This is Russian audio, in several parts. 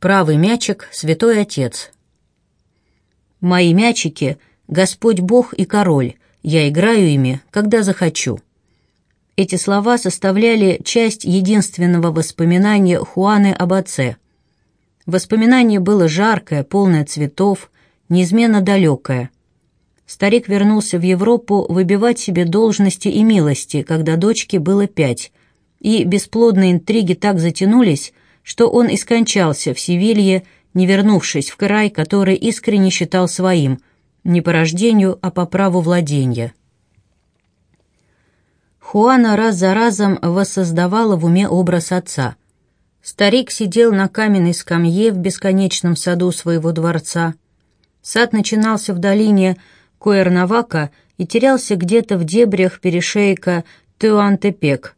Правый мячик — святой отец. Мои мячики — Господь Бог и король. Я играю ими, когда захочу. Эти слова составляли часть единственного воспоминания Хуаны об отце. Воспоминание было жаркое, полное цветов, неизменно далекое. Старик вернулся в Европу выбивать себе должности и милости, когда дочке было пять, и бесплодные интриги так затянулись, что он и скончался в Севилье, не вернувшись в край, который искренне считал своим, не по рождению, а по праву владения. Хуана раз за разом воссоздавала в уме образ отца. Старик сидел на каменной скамье в бесконечном саду своего дворца. Сад начинался в долине Куэрнавака и терялся где-то в дебрях перешейка Туантепек –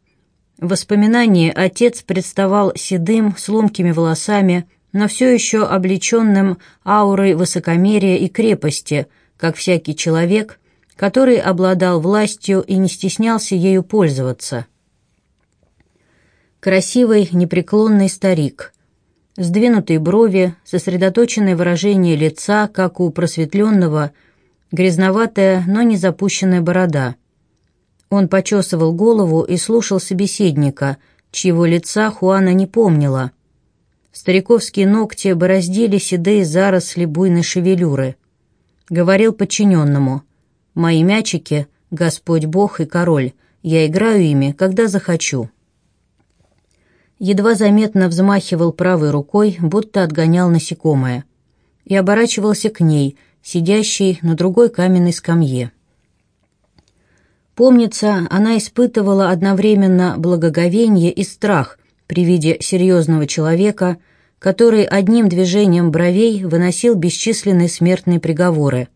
в воспоминании отец представал седым, с ломкими волосами, но все еще облеченным аурой высокомерия и крепости, как всякий человек, который обладал властью и не стеснялся ею пользоваться. Красивый, непреклонный старик. Сдвинутые брови, сосредоточенное выражение лица, как у просветленного, грязноватая, но не запущенная борода – он почесывал голову и слушал собеседника, чьего лица Хуана не помнила. Стариковские ногти бороздили седые заросли буйной шевелюры. Говорил подчиненному, «Мои мячики — Господь Бог и Король, я играю ими, когда захочу». Едва заметно взмахивал правой рукой, будто отгонял насекомое, и оборачивался к ней, сидящей на другой каменной скамье. Помнится, она испытывала одновременно благоговение и страх при виде серьезного человека, который одним движением бровей выносил бесчисленные смертные приговоры.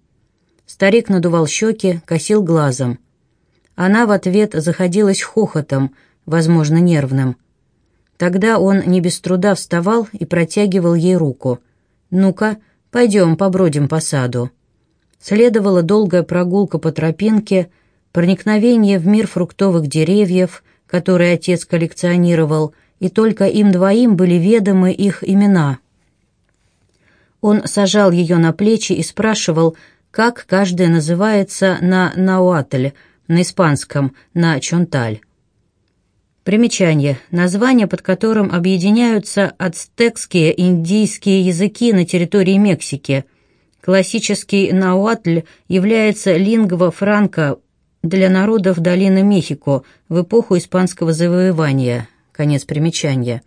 Старик надувал щеки, косил глазом. Она в ответ заходилась хохотом, возможно, нервным. Тогда он не без труда вставал и протягивал ей руку. «Ну-ка, пойдем побродим по саду». Следовала долгая прогулка по тропинке, проникновение в мир фруктовых деревьев, которые отец коллекционировал, и только им двоим были ведомы их имена. Он сажал ее на плечи и спрашивал, как каждая называется на науатль, на испанском, на чонталь. Примечание. Название, под которым объединяются ацтекские индийские языки на территории Мексики. Классический науатль является лингва франка для народов долины Мехико в эпоху испанского завоевания. Конец примечания.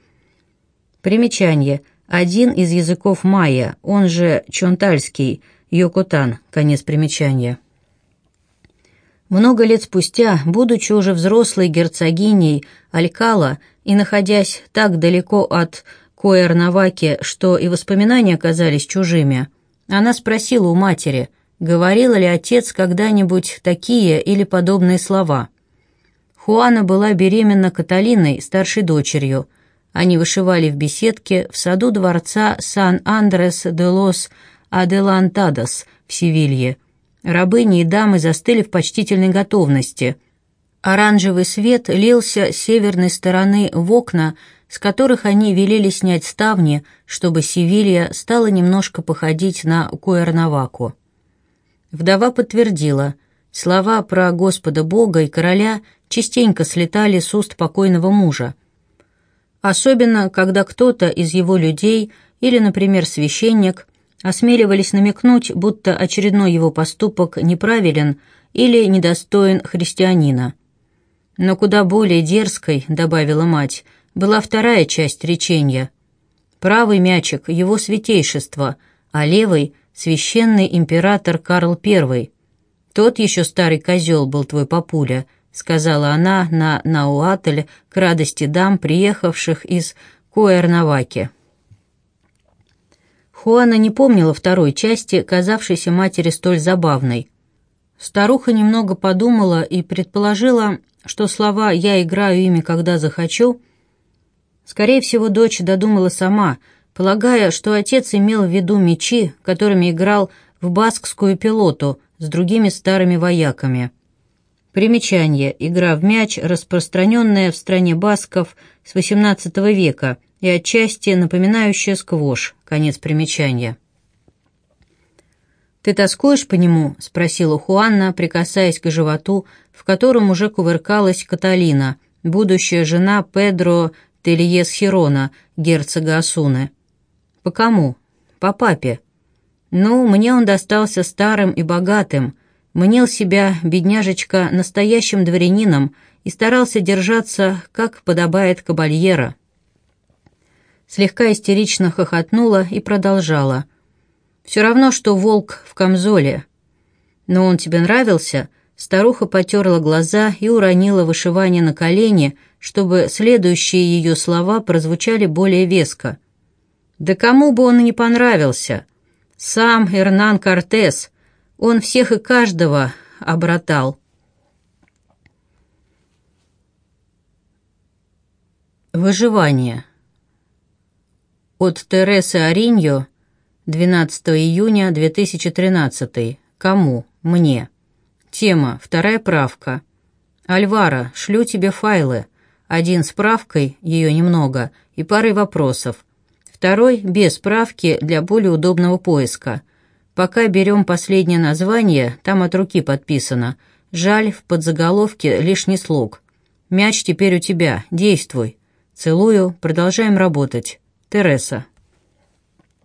Примечание. Один из языков майя, он же чонтальский, йокотан. Конец примечания. Много лет спустя, будучи уже взрослой герцогиней Алькала и находясь так далеко от Коэрнаваки, что и воспоминания оказались чужими, она спросила у матери – Говорил ли отец когда-нибудь такие или подобные слова? Хуана была беременна Каталиной, старшей дочерью. Они вышивали в беседке в саду дворца Сан-Андрес де лос Аделантадос в Севилье. Рабыни и дамы застыли в почтительной готовности. Оранжевый свет лился с северной стороны в окна, с которых они велели снять ставни, чтобы Севилья стала немножко походить на Куэрнаваку. Вдова подтвердила, слова про Господа Бога и короля частенько слетали с уст покойного мужа. Особенно, когда кто-то из его людей или, например, священник осмеливались намекнуть, будто очередной его поступок неправилен или недостоин христианина. Но куда более дерзкой, добавила мать, была вторая часть речения. Правый мячик — его святейшество, а левый священный император Карл I. Тот еще старый козел был твой папуля», — сказала она на Науатль к радости дам, приехавших из Куэрнаваки. Хуана не помнила второй части, казавшейся матери столь забавной. Старуха немного подумала и предположила, что слова «я играю ими, когда захочу» Скорее всего, дочь додумала сама — полагая, что отец имел в виду мечи, которыми играл в баскскую пилоту с другими старыми вояками. Примечание. Игра в мяч, распространенная в стране басков с XVIII века, и отчасти напоминающая сквош, конец примечания. «Ты тоскуешь по нему?» — спросила Хуанна, прикасаясь к животу, в котором уже кувыркалась Каталина, будущая жена Педро Тельес Хирона, герцога Асуны. «По кому?» «По папе». «Ну, мне он достался старым и богатым, мнил себя, бедняжечка, настоящим дворянином и старался держаться, как подобает кабальера». Слегка истерично хохотнула и продолжала — все равно, что волк в камзоле. Но он тебе нравился?» Старуха потерла глаза и уронила вышивание на колени, чтобы следующие ее слова прозвучали более веско. «Да кому бы он не понравился? Сам Эрнан Кортес. Он всех и каждого обратал». Выживание. От Тересы Ариньо 12 июня 2013. Кому? Мне. Тема. Вторая правка. Альвара, шлю тебе файлы. Один с правкой, ее немного, и парой вопросов. Второй без справки для более удобного поиска. Пока берем последнее название, там от руки подписано. Жаль, в подзаголовке лишний слог. Мяч теперь у тебя, действуй. Целую, продолжаем работать. Тереса.